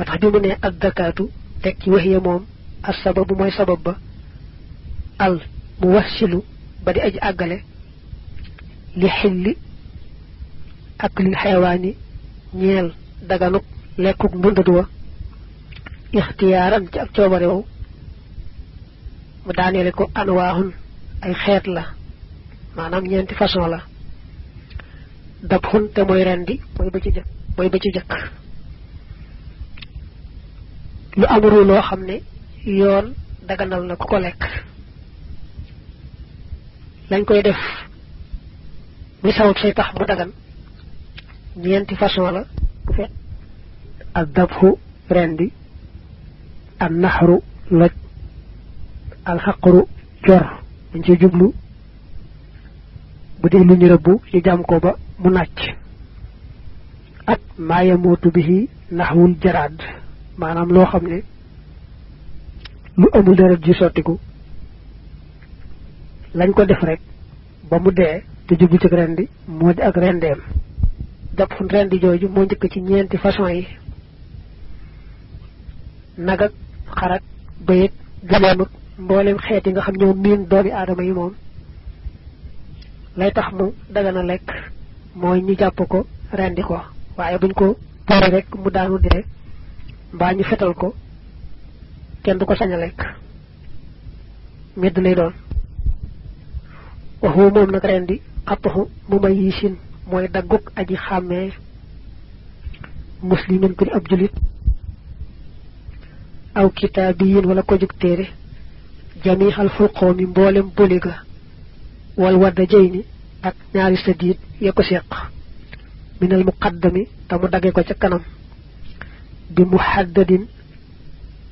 watax bi mu ne ad zakatu tek ci waxiya moom as sababu mooy sabab ba. Al muwassilu ba di aji àggale li xilli ak lil xewaani ñeel daganuk lekkuk mbundatu wa. Ixtiyaaran ci ak coobare wow mu daaneele ko anwaahun ay xeet la maanaam ñeenti façon la. Dab xun te mooy rendi mooy ba ci mooy ba ci lu amuru loo xam ne yoon daganal na ku ko lekk. Lañ koy def muy sabab say tax mu dagan. Ñeenti façon la. Fekk al dabhu rendi. Al naxru loj. Al xaqru cor dañ ci jublu. Bu dee lu ñu rëbbu ñu jàm ko ba mu nàcc. Ak maa yamootu bihi naxwul jaraad maanaam loo xam ne lu amul deret ji sottiku. Lañ ko def rek ba mu dee te jublu ci rendi moo di ak rendeem. Jàpp rendi jooju moo njëkk ci ñeenti façon yi. Nagak xarak bayit ak mboolem xeet yi nga xam ñoo miin doomi aadama yi moom. Lay tax mu dagana lekk mooy ñu jàpp ko rendi ko. Waaye buñ ko boole rek mu daanu dee mbaa ñu fetal ko kenn du ko sañ a lekk. Lay doon. Waxu moom nag rendi xattaxu mu may yisin dagguk aji xàmmee muslimin ku di ab julit aw kitaabiyin wala ko jug téere. Jamihal fulqoomi mboolem boliga wal wadda jeyni ak ñaari sadiit ya seq. Minal muqaddami te mu dagge ko ca kanam bi muhaddadin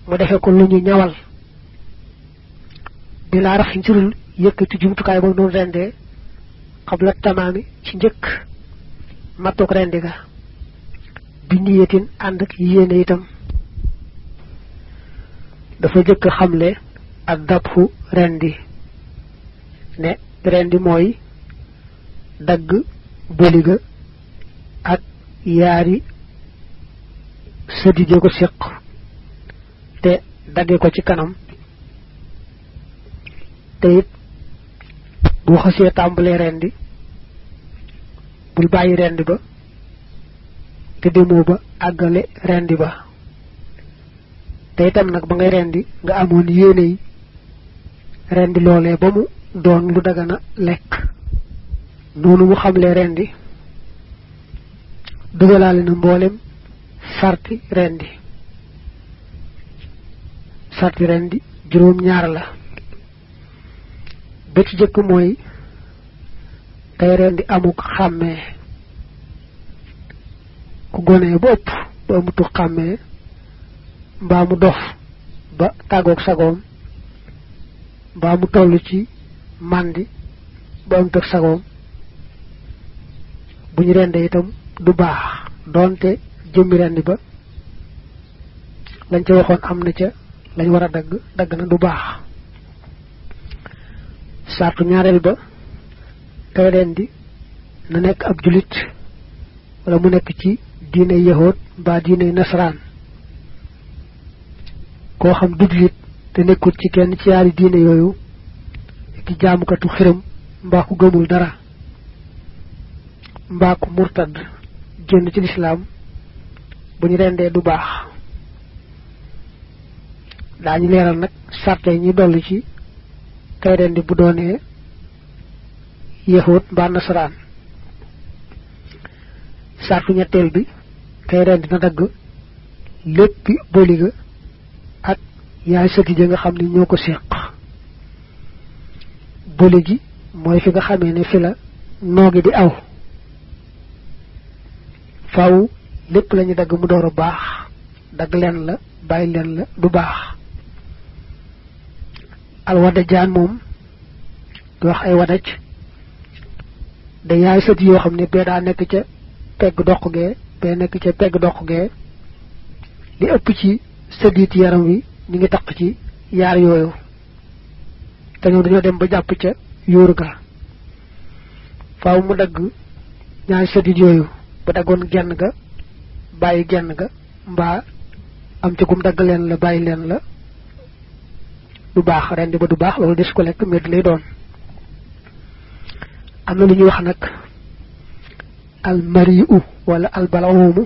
mu defe ko lu ñu ñawal. Bi laa rax njurul yëkkati jumtukaay ba noonu rendee xabla tamaami ci njëkk mattuk rendi ga. Bi niyetin ànd ak yéene itam. Dafa jëkk xamle ak dabxu rendi. Ne rendi mooy dagg bëliga ak yaari sëdije ko séq te dagge ko ci kanam te it bu xasee tàmbalee rendi bul bàyyi rendi ba te demoo ba àggale rendi ba te itam nag ba ngay rendi nga amoon yéene yi rendi loolee ba mu doon lu dagana lekk. Noonu mu xamle rendi dugalaale na mboolem sarti rendi. Sarti rendi juróom ñaar la. Ba ci jëkk mooy rendi amuk xàmmee. Ku gonee ba ba amutu xàmmee mu dof ba tàggoog sagoom mbaa mu toll ci màndi ba ak sagoom. Bu ñu rendee itam du baax doonte jëmmi rendi ba lañ ca waxoon am na ca lañ war a dagg dagg na du baax. Sartu ñaareel ba kay rendi na nekk ab julit wala mu nekk ci diine yahood mbaa diine nasaraan. Koo xam du julit te nekkul ci kenn ci yaari diine yooyu ki jaamukatu xiram mbaa ku gëmul dara mbaa ku murtad génn ci lislaam bu ñu rendee du baax. Daañu leeral nag sarte ñi dolli ci kay rendi bu doonee yahud mbaa nasaraan. Sartu ñetteel bi kay rendi na dagg léppi boliga ak yaay sëti ja nga xam ne ñoo fi nga xamee ne fi la noogi di aw. Faw lépp lañu dagg mu door a baax dagg leen la bàyyi leen la du baax. Alwada jaan moom di wax ay wadaj da yaay sët yoo xam ne bee daa nekk ca pegg doq gee bee nekk ca pegg doq gee li ëpp ci sëddiit yaram wi ñu ngi taq ci yaar yooyu. Te ñoom dañoo dem ba jàpp ca yóoru ga. Faaw mu dagg ñaari sëddiit yooyu bu daggoon genn ga bàyyi genn ga mbaa am ci gum dagg leen la bàyyi leen la. Du baax rendi ba du baax loolu des ko lekk med lay doon. Am lu wax nag al mari'u wala al balawumu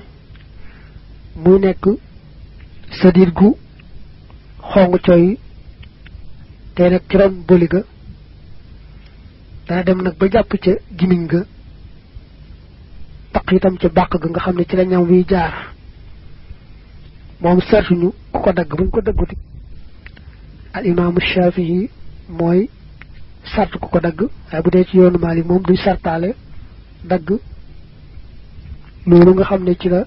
muy nekk sadir gu xong coy te nag ci ron boli ga. Dana dem nag ba jàpp ca gimiñ ga taq itam ca bàq ga nga xam ne ci la ñam wi jaar. Moom sartuñu ku ko dagg buñ ko dagguti. Al imaamu shafii mooy sart ku ko dagg waaye bu dee ci yoonu maali moom duy sartaale dagg. Loolu nga xam ne ci la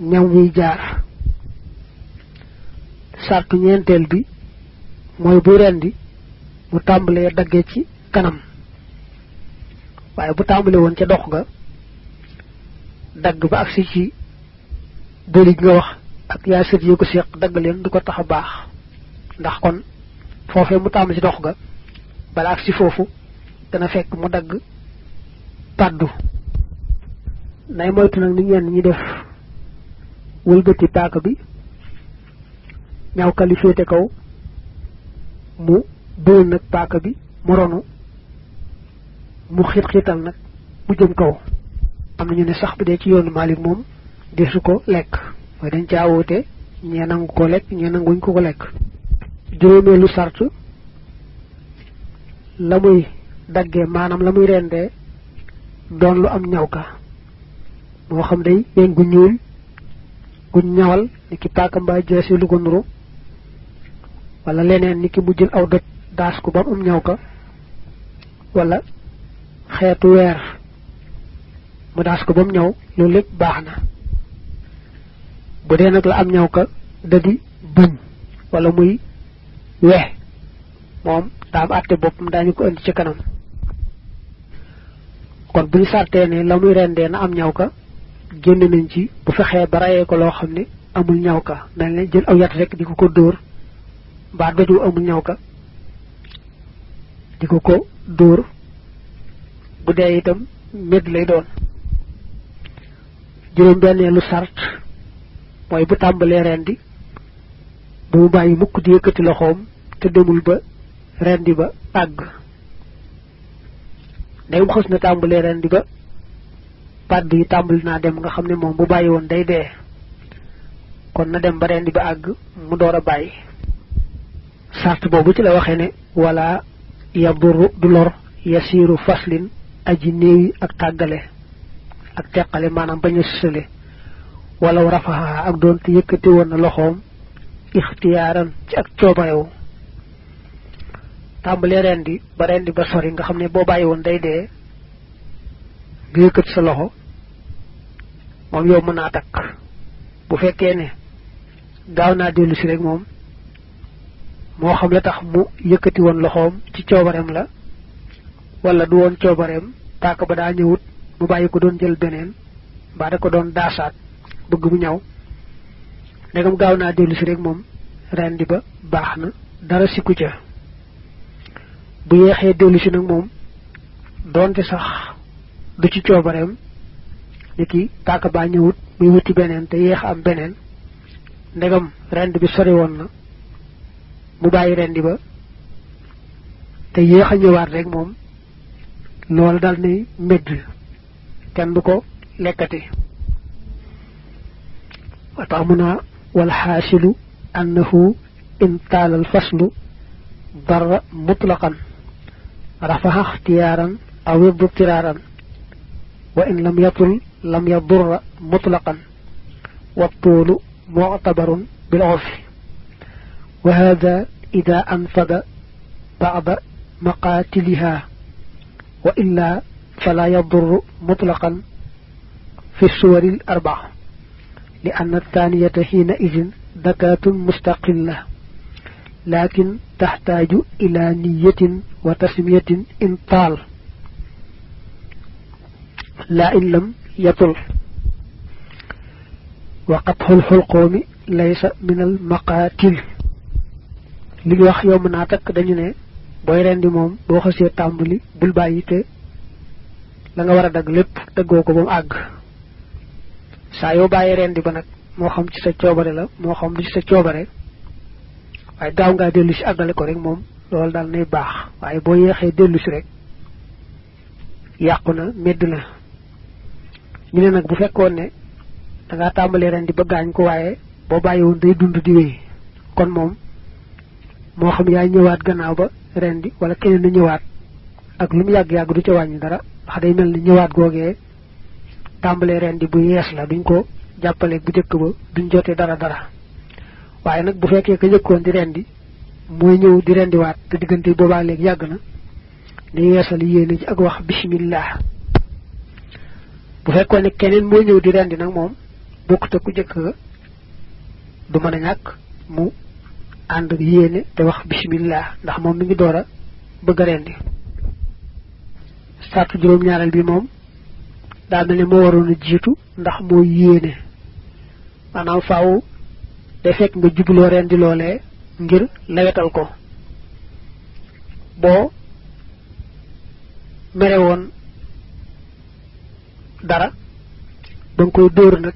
ñam wi jaar. Sart ñeenteel bi mooy bu rendi mu tàmbalee daggee ci kanam waaye bu tàmbale woon ca dox ga dagg ba agsi ci bëli nga wax ak yaa sët yi ko seq dagg leen du ko tax a baax. Ndax kon foofee mu tàmbali ci dox ga bala agsi foofu dana fekk mu dagg paddu nay moytu nag ni ñenn ñi def wëlbati paaka bi ñaw kali féete kaw mu dóor nag paaka bi mu ronu mu xiit xiital nag mu jëm kaw. Am nañu ne sax bu dee ci yoonu malik moom desu ko lekk. Mooy dañ caa woote ñee nangu ko lekk ñee nanguñ ko ko lekk. Juróomeelu sart la muy daggee maanaam la muy rendee doon lu am ñaw ka. Moo xam day weñ gu ñuul guñ ñawal ni ki paaka mbaa lu ko nuru wala leneen ni ki jël aw daas ko ba am ñaw ka wala xeetu weer. Mu daas ko ba mu ñaw loolu lépp baax na. Bu dee nag la am ñaw ka da di bëñ wala muy we. Moom daam àtte boppam daañu ko indi ci kanam. Kon buñu sàrtee ne la muy rendee na am ñaw ka génn nañ ci bu fexee ba rayee ko loo xam ne amul ñaw ka. Mel ne jël aw yat rek di ko ko dóor mbaa doju amul ñaw ka di ko ko dóor bu dee itam med lay doon. Juróom benneelu sart mooy bu tàmbalee rendi bu mu bàyyi mukk di yëkkati loxoom te demul ba rendi ba àgg ndegam xës na tàmbalee rendi ba pàdd yi tàmbali naa dem nga xam ne bu bàyyi woon day dee. Kon na dem ba rendi ba àgg mu door a bàyyi. Sart boobu ci la waxee ne wala yaduru du lor yasiru faslin aji néewi ak tàggale ak teqale maanaam bañ a sësale wala rafaha ak doon te yëkkati woon na loxoom ixtiyaaran ci ak coobarewu tàmbalee rendi ba rendi ba sori nga xam ne boo bàyyi woon day dee nga yëkkati sa loxo moom yow mën naa takk. Bu fekkee ne gaaw naa dellu rek moom moo xam la tax mu yëkkati woon loxoom ci coobareem la wala du woon coobareem paaka ba daa ñëwut mu bàyyi ko doon jël beneen mbaa da ko doon daasaat bëgg mu ñaw. Ndegam gaaw naa dellu si rek moom rendi ba baax na dara sikku ca. Bu yeexee dellu si nag moom doonte sax du ci coobareem niki paaka baa ñëwut muy wuti beneen te yeex am beneen. Ndegam rend bi sori woon na mu rendi ba te yéex a ñëwaat rek moom lool dal nay medd kenn du ko lekkati. Wa taamuna wal xaasilu annahu in taala alfaslu ضر مطلقا رفع اختيارا أو اضطرارا وإن لم يطل لم يضر مطلقا والطول معتبر بالعرف وهذا إذا أنفذ بعض مقاتلها وإلا فلا يضر مطلقا في الصور الأربعة لأن الثانية حينئذ ذكاة مستقلة لكن تحتاج إلى نية وتسمية إن طال لا إن لم يطل. وقطع الحلقوم ليس من المقاتل. li wax yow mën naa booy rendi moom boo xasee tàmbali bul bàyyi te la nga war a dagg lépp daggoo ko ba mu àgg saa yoo bàyyi rendi ba nag moo xam ci sa coobare la moo xam du ci sa coobare waaye gaaw ngaa dellu si àggale ko rek moom loolu daal nay baax. Waaye boo yeexee dellu si rek yàqu na medd na. Ñu ne nag bu fekkoon ne da ngaa tàmbalee ren di ba gaañ ko waaye boo bàyyi woon day dund di wéy kon moom moo xam yaay ñëwaat gannaaw ba ren di wala keneen na ñëwaat. Ak lu mu yàgg-yàgg du ca wàññi dara. Ndax day mel ni ñëwaat googee tàmbalee ren di bu yees la duñ ko jàppale bu jëkk ba duñ jotee dara dara. Waaye nag bu fekkee ka njëkkoon di rendi mooy ñëw di rendiwaat te diggante boobaa léegi yàgg na di yeesal yéene ji ak wax bismillah. Bu fekkoon ne keneen mooy ñëw di rendi nag moom bokk te ku jëkk du mën a ñàkk mu ànd yéene te wax bismillah ndax moom mi ngi door a bëgg rendi. Sartu juróom ñaareel bi moom daa mel ne moo waroon a jiitu ndax moo yéene. Maanaam faaw day fekk nga jubloo rendi loolee ngir lewetal ko. Boo mere woon dara ba nga koy dóor nag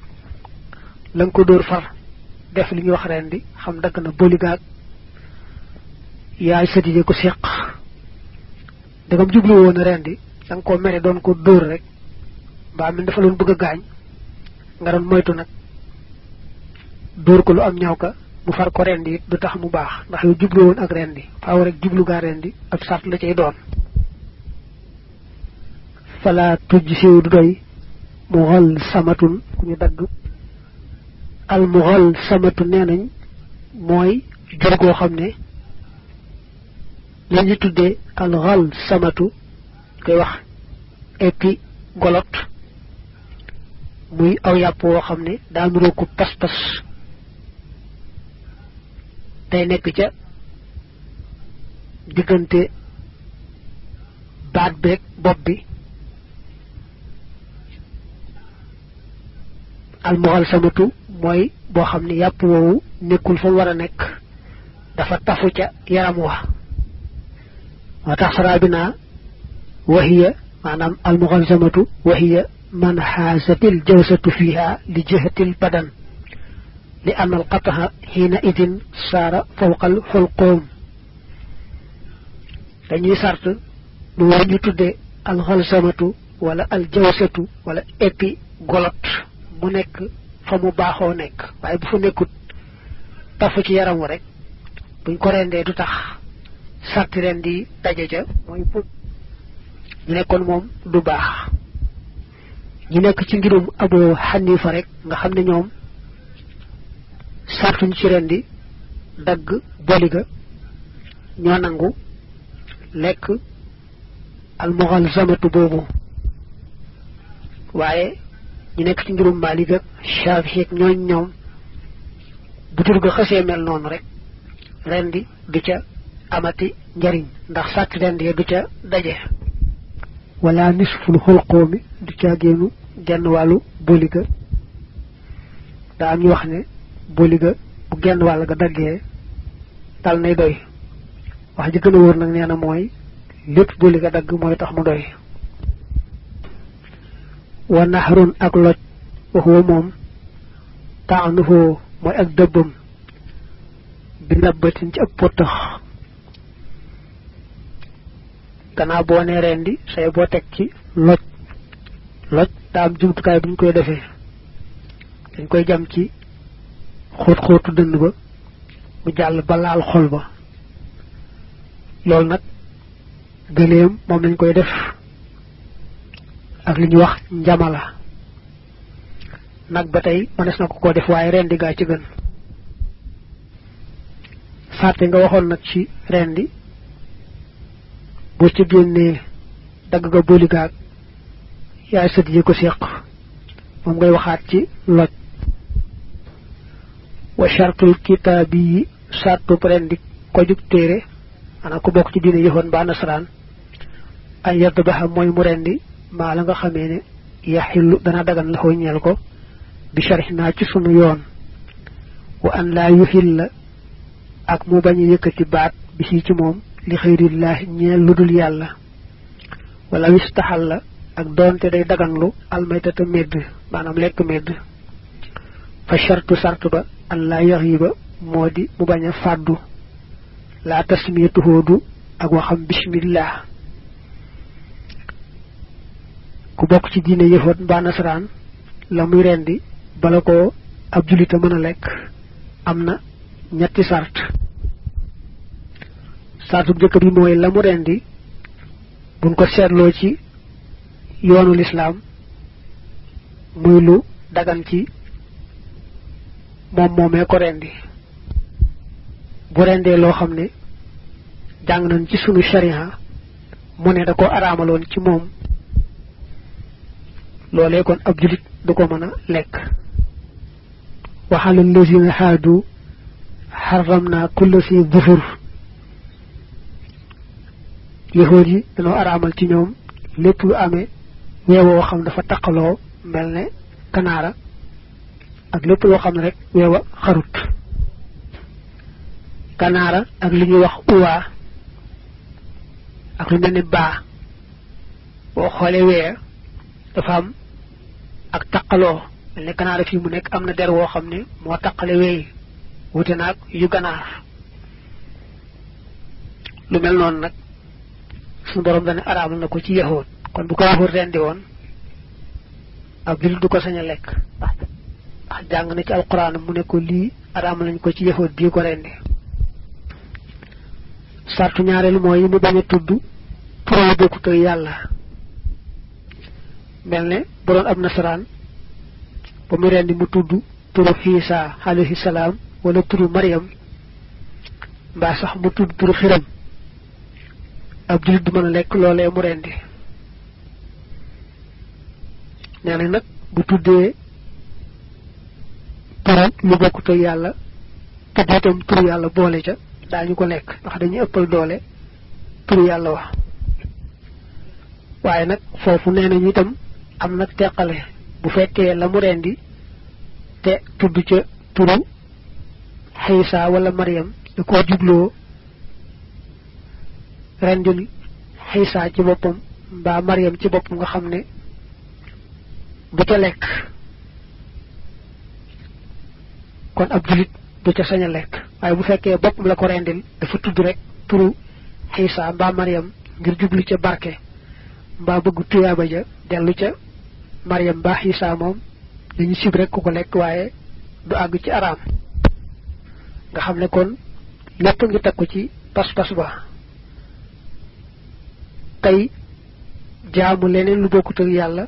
la nga ko dóor far def li ñuy wax rendi xam dagg na boligaag yaay sëtije ko seq. Dagam jublu woon a rendi da nga mere doon ko dóor rek. Mbaa min dafa loon bëgg a gaañ. Nga doon moytu nag. Dóor ko lu am ñaw ka mu far ko rendi it du tax mu baax. Ndax yow jublu woon ak rendi faaw rek jublu gaa rendi ab sart la cay doon. Fala tujj du doy. Mu xol samatun ku ñu dagg al mu xol samatu nee nañ mooy jur goo xam ne la ñu tuddee al xol samatu koy wax épi golot muy aw yàpp woo xam ne daa ko pas-pas day nekk ca diggante baat bi almuxal samatu mooy boo xam ne yàpp woowu nekkul fa war a dafa tafu ca yaram wa moo tax saraa bi naa wahiya maanaam almuxal samatu wahiya man xaasatil jawsatu fiha li jihatil badan li an alqataha xiina idin saara fawqal xulqoom dañuy sart lu war tudde alxalsamatu wala aljawsatu wala épi golot mu nekk fa mu baaxoo nekk. Waaye bu fa nekkut tafu ci yaram rek buñ ko rendee du tax sarti ren di daje ca mooy ñu nekkoon moom du baax. Ñu nekk ci ngirum abo xanifa rek nga xam ne ñoom ci ren di dagg boliga ñoo nangu lekk boobu. Waaye ñu nekk ci ngirum Maalik ak Shaafi ak ñooñ ñoom bu tur ga xësee mel noonu rek rendi du ca amati njariñ ndax sàcc rendi du ca daje. wala nisful xulqoomi du ca génnu genn wàllu boliga daa am ñu wax ne boliga bu genn wàll ga daggee dal nay doy. wax ji gën a wóor nag nee na mooy lépp boliga dagg mooy tax mu doy ونحر أقلت وهو موم تعنه موي أك دبم بنبت انت أبوتخ كان أبو نيريندي سيبو تكي لط لط تام جمت كاي بن كوي دفع بن كوي جمتي خوت خوت دنبا مجال بلال الخلبة لول نك gëneem moom lañ koy def. Ak li ñu wax njamala. Nag ba tey mënees na ko def waaye rendi gaa ci gën. Fàtte nga waxoon nag ci rendi boo ci génnee dagg ga booli gaag yaay sët yi ko séq. Moom ngay waxaat ci loj. Wa chartul kitaabi yi sartub rendi ko jug téere. Ana ko bokk ci diine yëfoon ba nasaraan. Yedd baxa mooy mu rendi maa la nga xamee ne yaxillu dana dagan la ñeel ko bi sharix naa ci sunu yoon wa an laa yuxil la ak mu bañ a yëkkati baat bi si ci moom li xëyrillahi ñeel lu dul yàlla wala wistaxal la ak doonte day daganlu almaytata medd maanaam lekk medd fa shartu sartu ba allah yaxiba modi mu baña faddu la tasmiyatu hodu ak waxam bismillah ku bok ci diine yehud ba nasran la muy rendi bala ab julita lek amna ñetti sart. Sartu jëkk bi moy la rendi buñ ko seetloo ci yoonu l'islam muy lu dagan ci moom moomee ko rendi. Bu rendee loo xam ne jàng nañ ci sunu sharia mu ne da ko araamaloon ci moom loolee kon ab julit du ko mën a lekk waxalal lazina haadu xaramna kulla si dufur yahood yi dañoo araamal ci ñoom lépp lu amee weewoo xam dafa taqaloo mel ne kanaara ak lépp loo xam rek weewa xarut kanaara ak li ñuy wax uwaa ak lu mel baa boo xoolee wee dafa am ak taqaloo mel ne kanaara fii mu nekk am na der woo xam ne moo taqale wute naag yu ganaar. Lu mel borom dane araamal na ci yahood. Kon bu ko yahood rendi woon ab du ko sañ a lekk. Ndax na ci alquran mu ne ko lii araamal nañ ko ci yahood bii ko sartu ñaareel mooy mu bañ a tudd turu yu mel ne bu doon ab nasaraan ba mu rendi mu tudd turu xiisa alayhi salaam wala turu mariam mbaa sax mu tudd turu xiram. Ab julit du mën a lekk loolee mu rendi. Nee na nag bu tuddee turu lu bokkut ak yàlla tudd itam turu yàlla boole ca daañu ko lekk. Ndax dañuy ëppal doole turu yàlla wax waaye nag foofu nee nañu itam am nag teqale bu fekkee la mu rendi te tudd ca turu xisa wala mariam da koo jubloo rendil xisa ci boppam mbaa mariam ci boppam nga xam ne du ca lekk. Kon ab julit du ca sañ a lekk bu fekkee boppam la ko rendil dafa tudd rek turu xisa mbaa mariam ngir jublu ca barke mbaa bëgg tuyaaba ja dellu ca mariam mbaa xisa moom dañu sib rek ku ko lekk waaye du àgg ci araam. Nga xam ne kon lépp ngi takku ci pas-pas ba. Tey jaamu leneen lu bokkut ak yàlla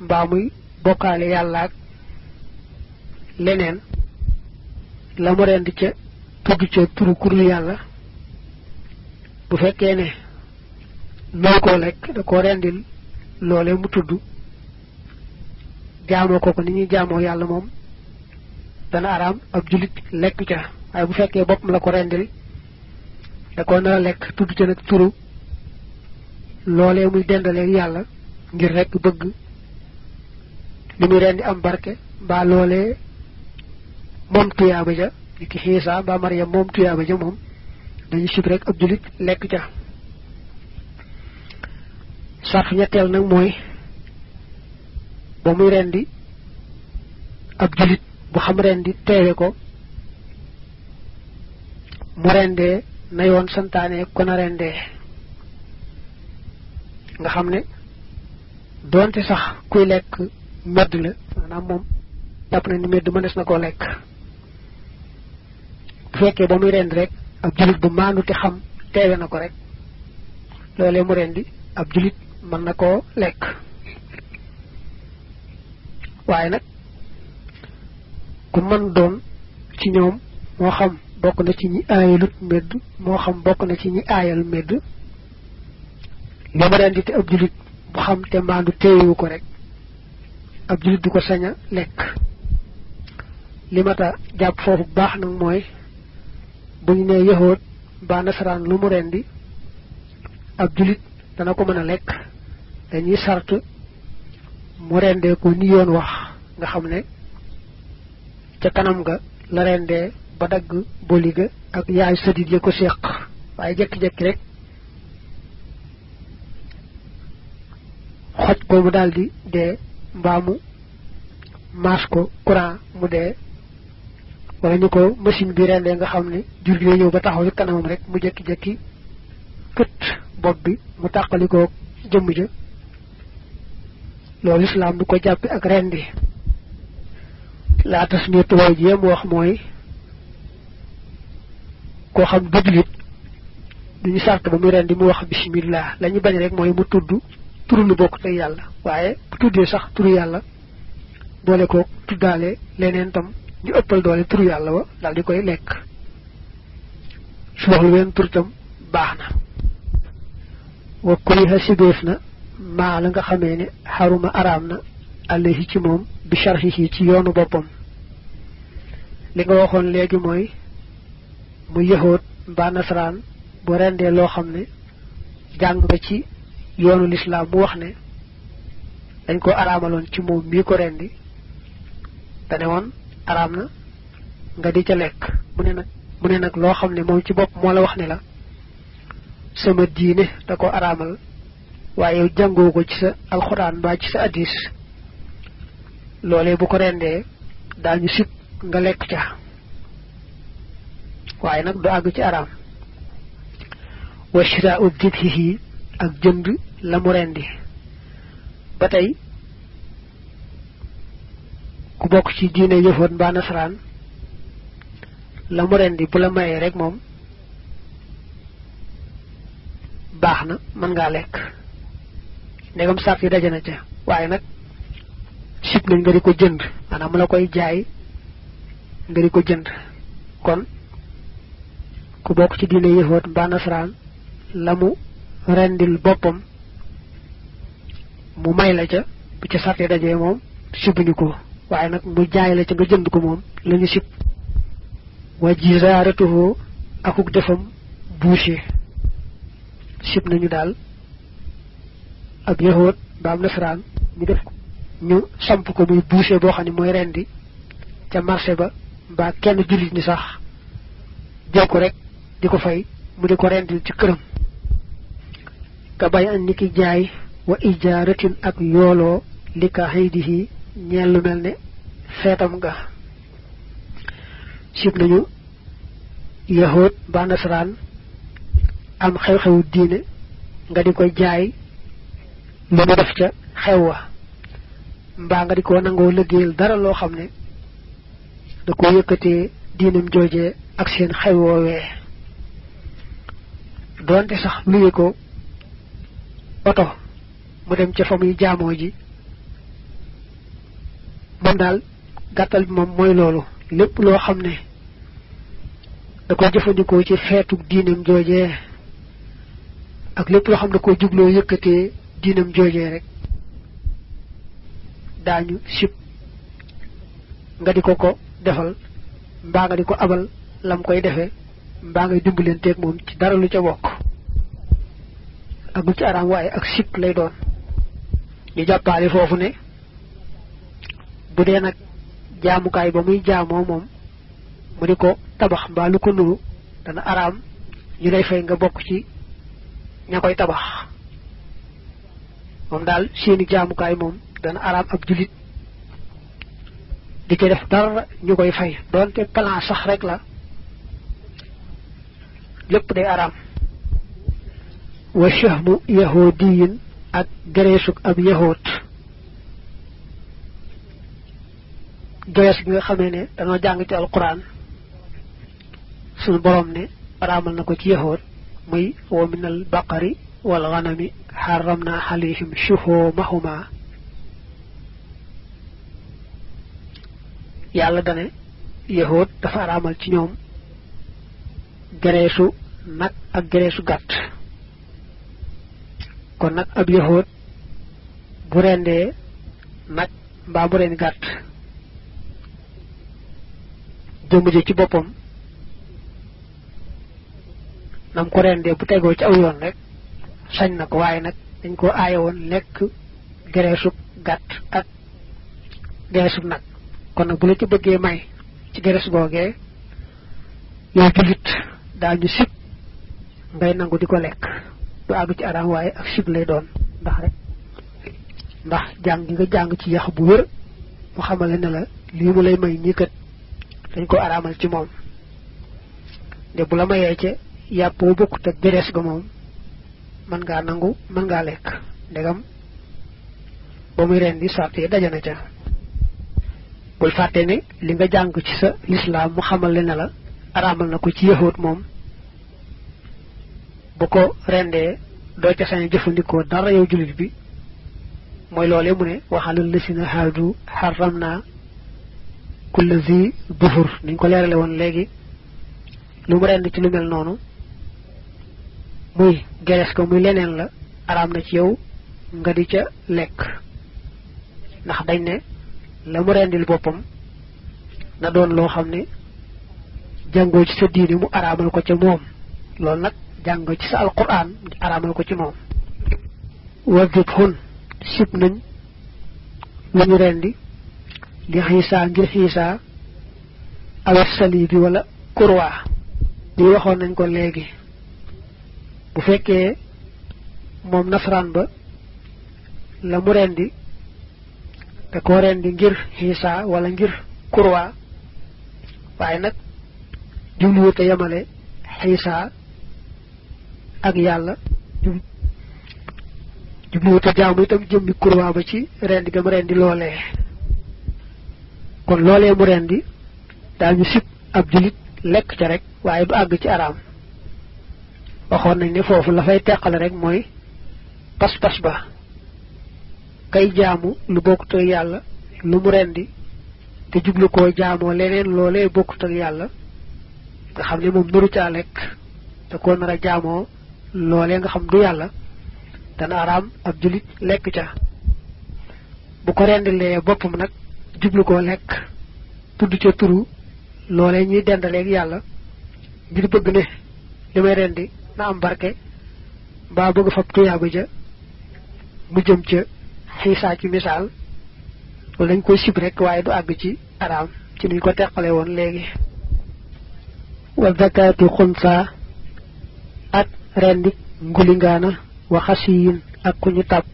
mbaa muy bokkaale yàlla ak leneen la mu rend ca tudd ca turu yàlla bu fekkee ne noo da koo rendil loolee mu tudd jaamoo ko ni ñuy jaamoo yàlla moom dana araam ab julit lekk ca waaye bu fekkee boppam la ko rendil da ko nar a lekk tudd ca nag turu loolee muy dendaleeg yàlla ngir rek bëgg li muy rendi am barke mbaa loolee moom tuyaaba ja ni ki xiisa mbaa mariam moom tuyaaba ja moom dañu sib rek ab julit lekk ca. Sarf ñetteel nag mooy ba muy rendi ab julit bu xam rendi teewe ko mu rendee na yoon santaane ko na rendee nga xam ne doonte sax kuy lekk medd la maanaam moom jàpp na ni medd mënees na koo lekk bu fekkee ba muy rendi rek ab julit bu maandu te xam teewe na ko rek loolee mu rendi ab julit mën na koo lekk waaye nag ku mën doon ci ñoom moo xam bokk na ci ñi aayalut medd moo xam bokk na ci ñi aayal medd ma rendi te ab julit bu xam te mbaandu téyewu ko rek ab julit du ko sañ a lekk. Li mata jàpp foofu baax nag mooy ñu nee yahood mbaa nasaraan lu mu rendi ab julit dana ko mën a dañuy sart mu rendee ko ni yoon wax nga xam ne ca kanam ga la rendee ba dagg boli ga ak yaay ya ko séq waaye jekki-jekki rek xoj ko mu daldi dee mbaa mu maas ko courant mu dee wala ni ko machine bi rendee nga xam jur gi ñëw ba taxaw ci kanamam rek mu bi mu loolu islam du ko jàppi ak rendi laa tas nit way jéem wax mooy koo xam dëglit duñu sart ba muy rendi mu wax bismillah. Lañu bañ rek mooy mu tudd turu lu bokk te yàlla. Waaye bu tuddee sax turu yàlla boole ko tuddaale leneen tam ñu ëppal doole turu yàlla wa dal di koy lekk. Su wax lu tur tam baax wa maa la nga xamee ne xaruma araam na alayhi ci moom bi sharhihi ci yoonu boppam. li nga waxoon léegi mooy mu yahoot mbaa nasaraan bu rendee loo xam ne jàng nga ci yoonu lislaam mu wax ne dañ ko araamaloon ci moom mii ko rendi te ne woon araam na nga di ca lekk. mu ne nag mu ne nag loo xam ne moom ci bopp moo la wax ne la sama diine da ko araamal waaye jàngoo ko ci sa alxuraan mbaa ci sa addis loolee bu ko rendee daañu sib nga lekk ca. Waaye nag du àgg ci araam. Wa shiraa'u dibhihi ak jënd la mu rendi. Ba tey ku bokk ci diine yëfoon mbaa nasaraan la mu rendi bu la mayee rek moom baax na mën ngaa lekk ndegam sart yi daje na ca. Waaye nag sib nañ nga ko jënd. Maanaam la koy jaay ko jënd. Kon ku bokk ci diine yëfoot mbaa nasaraan la rendil boppam mu may la ca bu ca sart yi dajee moom sibuñu ko. Waaye nag mu jaay la ca nga jënd ko moom jizaaratuhu akuk defam nañu ab yahoot baam nasaraan ñu def ñu samp ko muy boucher boo xam ne mooy rendi ca marché ba mbaa kenn jullit ni sax jël rek di ko fay mu di ko rendil ci këram. Ka bay an niki jaay wa ijaaratin ak yooloo li ka xaydihi ñeel lu ne nga sib nañu yahoot ba nasaraan am xew-xewu diine nga di koy jaay lu mu def ca xew wa. Mbaa nga di ko nangoo liggéeyal dara loo xam ne da ko yëkkatee diinam joojee ak seen xew woowee. Doonte sax luye ko oto mu dem ca fa muy jaamoo ji. Moom daal gàttal bi moom mooy loolu. Lépp loo xam ne da ko jëfandikoo ci diinam joojee ak lépp loo xam da ko yëkkatee diinam joojee rek. Daañu sib nga di ko defal mbaa nga di ko abal lam koy defee mbaa ngay dimbalenteeg moom ci dara lu ca bokk. Ak lu ci araam waaye ak sib lay doon. Ñu jàppaale foofu ne bu dee nag jaamukaay ba muy jaamoo moom mu di ko tabax mbaa lu ko nuru dana araam ñu lay fay nga bokk ci ña koy tabax moom daal seeni jaamukaay moom dana araam ab julit di ci def dara ñu koy fay. doonte plan sax rek la. lépp day araam. wa shahmu yahudiyin ak gereesuk ab yahoot gerees gi nga xamee ne dañoo jàng ci alquran. suñu borom ne araamal na ko ci yahoot muy wa min al baqari ghanami xaramna alayhim shuhumahuma yàlla dane yahoot dafa araamal ci ñoom gereesu nag ak gereesu gàtt kon nag ab yahoot bu rendee nag mbaa bu reen gàtt jëmm ji ci boppam nam ko rendee bu tegoo ci aw yoon rek sañ na ko nag dañ ko aaye woon lekk gereesub gàtt ak gereesub nag. kon nag bu la ci bëggee may ci gerees googee yow julit daañu sib ngay nangu di ko lekk. du àgg ci araam waaye ak sib lay doon. ndax rek ndax jàng nga jàng ci yax bu wër mu xamale ne la lii mu lay may ñii kat dañ ko aramal ci moom. De bu la mayee ca yàpp wu bokkut ak berees ga man ngaa nangu man ngaa lekk. Ndegam ba muy ren di sàtte dajana ca. Bul fàtte ne li nga jàng ci sa lislaam mu xamal le ne la araamal na ko ci yahoot moom. Bu ko rendee doo ca sañ jëfandikoo dara yow julit bi. Mooy mu ne waxalal lasina haadu xaram naa zi dufur niñ ko leerale woon léegi. Lu mu rend ci lu mel muy geres ko muy leneen la. Araam na ci yow nga di ca lekk. Ndax dañ ne la mu rendil boppam na doon loo xam ne jàngoo ci sa diine mu araamal ko ca moom. Loolu nag jàng ci sa alquran araamal ko ci moom. Sib nañ ñu rendi li ngir xiisa awat sali bi wala kurwa. Li waxoon nañ ko léegi bu fekkee moom nasaraan ba la mu rendi da ko rendi ngir xiisa wala ngir kurwa. Waaye nag jubluwute yamale xiisa ak yàlla jubluwute jaamu itam jëmmi kurwa ba ci rendi ga mu rendi loolee. Kon loolee mu rendi daal ñu sib ab julit lekk ca rek waaye du àgg ci araam waxoon nañ ne foofu la fay teqale rek mooy pas-pas ba. kay jaamu lu bokkut ak yàlla lu mu rendi te jublu koo jaamoo leneen loolee ak yàlla nga xam ne moom nuru caa lekk te koo nar a jaamoo loolee nga xam du yàlla dana araam ab julit lekk ca. bu ko rendilee boppam nag jublu koo lekk tudd ca turu loolee ñuy dendaleeg yàlla ngir bëgg ne li rendi na am barke. Mbaa bëgg fab tuyaaba ja mu jëm ca xiisaa ci misaal. Wala dañ koy sib rek waaye du àgg ci araam ci nuñ ko teqale woon léegi. Wa zakatu xunsa ak rendi ngulingaana wa xasiyin ak ku ñu tàpp.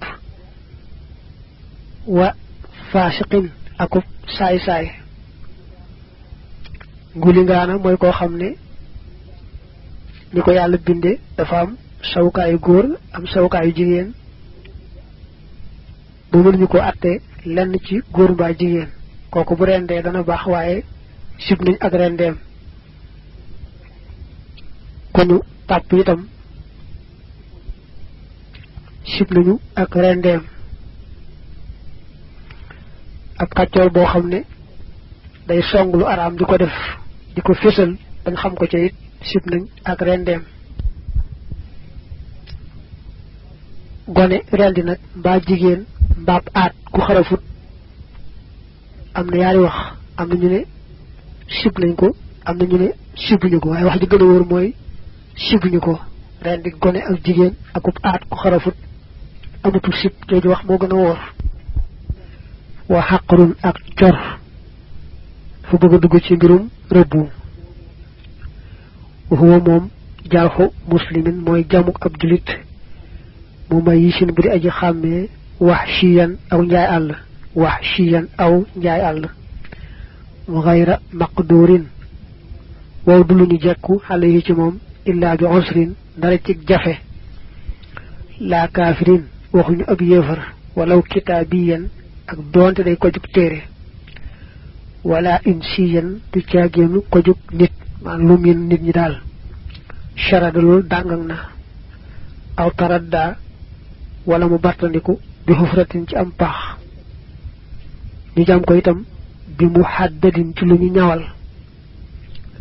Wa faasiqin akub saay saay ngulingaana mooy koo xam ne ni ko yàlla binde dafa am sawukaayu góor am sawukaayu jigéen. Bu mënuñu ko atte lenn ci góor mbaa jigéen. Kooku bu rendee dana baax waaye sib nañ ak rendeem. Ku ñu tàpp itam sib nañu ak rendeem. Ab kàccoor boo xam ne day song lu araam di ko def di ko fésal bañ xam ko ca it sib nañ ak rendeem. Gone rendi nag mbaa jigéen mbaab aat ku xarafut. Am na yaari wax am na ñu ne sib nañ ko am na ñu ne sibuñu ko waaye wax ji gën a wóor mooy sibuñu ko. Rendi gone ak jigéen akub aat ku xarafut amutul sib. Jooju wax moo gën a wóor. Waa xaqrun ak cor. Fu bëgg a dugg ci mbirum rëbbu هو موم جاخو مسلمين موي جامو اب جوليت موما ييشن بري ادي خامي وحشيا أو نجاي الله وحشيا أو نجاي الله وغير مقدور وودلوني جاكو عليه تي موم الا بعسر درتي جافه لا كافرين وخو نيو اك يفر ولو كتابيا اك دونت داي كوجوك تيري ولا انسيا تي تياغينو كوجوك نيت maan lum yen nit ñi daal. Charadalul dàngang na. Aw taradda. Wala mu bartandiku bi xufratin ci am pax ñu jam ko itam bi mu xaddadin ci lu ñu ñawal.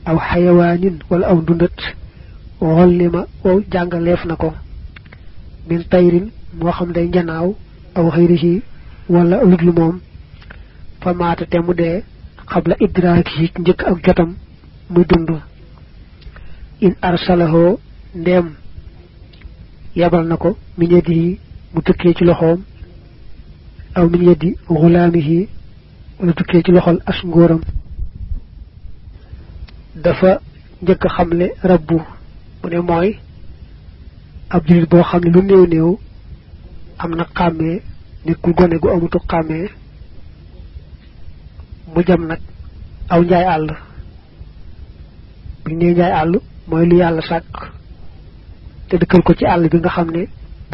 Aw xayawaanin wala aw ndundat. Xollima wow jàngaleef na ko. Min tayrin moo xam day njanaaw aw xëyrihi wala ludlu moom. Fa maata te xabla idraaki yi njëkk ak jotam muy dund. In arsalahoo ndeem yabal na ko min yadihi mu tukkee ci loxoom aw min yadi xulaamihi wala tukkee ci loxol as ngóoram. Dafa njëkk xamle rabbu mu ne mooy ab julit boo xam ne lu néew néew am na xàmmee nekkul gone gu amutu xàmmee mu jam nag aw njaay àll bu ne njaay àll mooy lu yàlla sàkk. Te dëkkal ko ci àll bi nga xam ne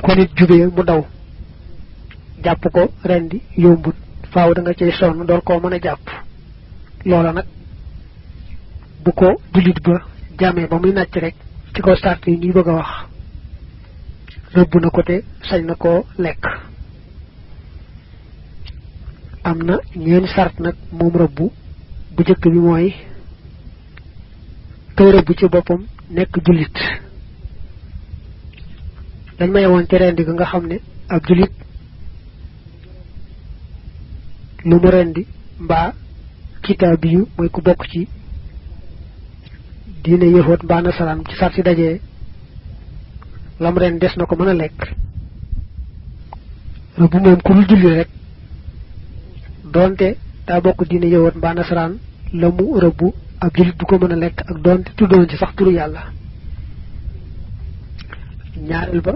ko nit jubee mu daw jàpp ko rendi yombut. Faaw da nga cay sonn door koo mën a jàpp. Loola nag bu ko julit ba jàmmee ba muy nàcc rek ci kaw sart yi ñuy bëgg wax rëbb na ko te sañ na koo lekk. Am ñeen sart nag moom rëbb bu bi mooy kay rëbb ci boppam nekk julit dañ may woon ci rendi nga xam ne ab julit lu mu rendi mbaa kitaabiyu mooy ku bokk ci diine yëfoot mbaa nasaraan ci sar si lam ren des na ko mën a lekk. Ku julli rek donte ab julit du ko mën a ak donte tuddoon ci sax turu yàlla. Ñaareel ba